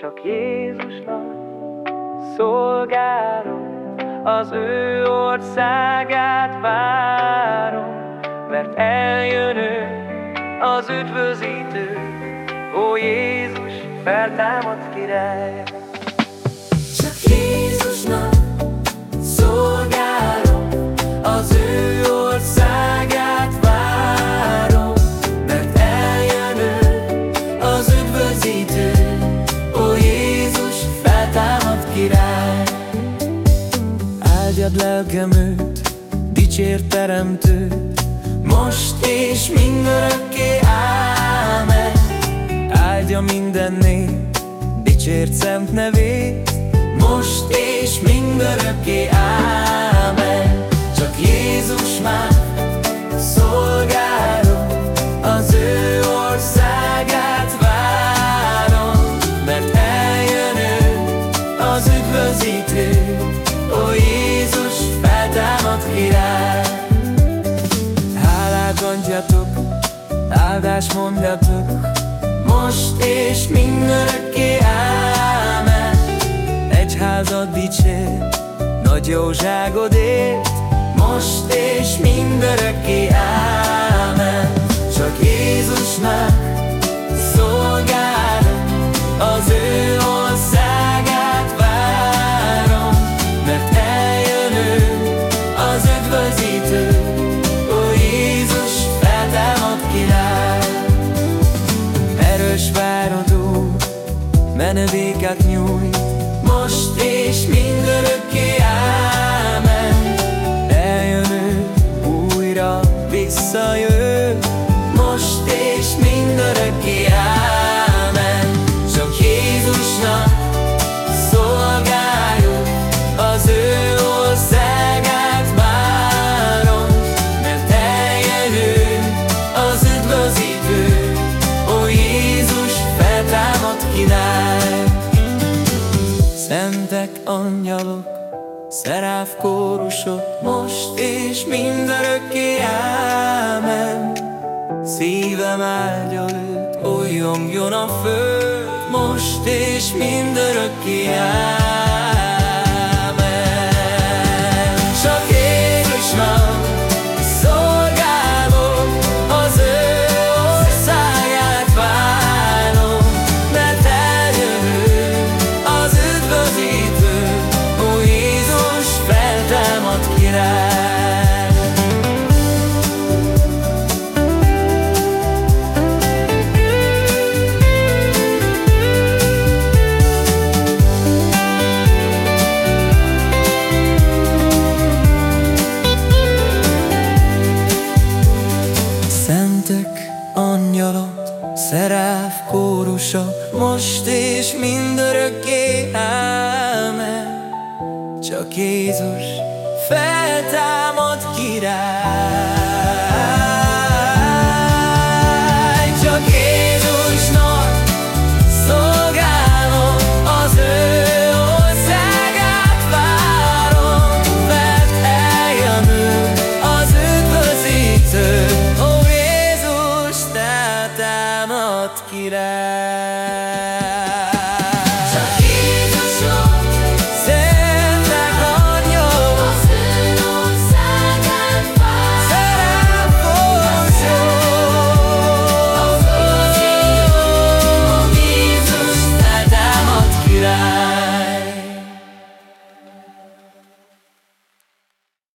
Csak Jézusnak szolgálom, az ő országát várom, mert eljön ő, az üdvözítő, ó Jézus, feltámad király. Lelkem őt, teremtőt, most és mindörökké, ámen. Áldja minden nép, dicsért szent nevét, most és mindörökké, ámen. Csak Jézus áldást mondjatok Most és mindörökké ámen Egyházad dicsér, nagy jóságodért Most és mindörökké Most Szentek, angyalok, szeráv kórusok, most és mindörökké, ámen. Szívem áldja őt, olyongjon a föld, most és mindörökké, ámen. Szeráv kórusa, most és mindörökké, ámen. Csak Jézus feltámad király. Aguilar.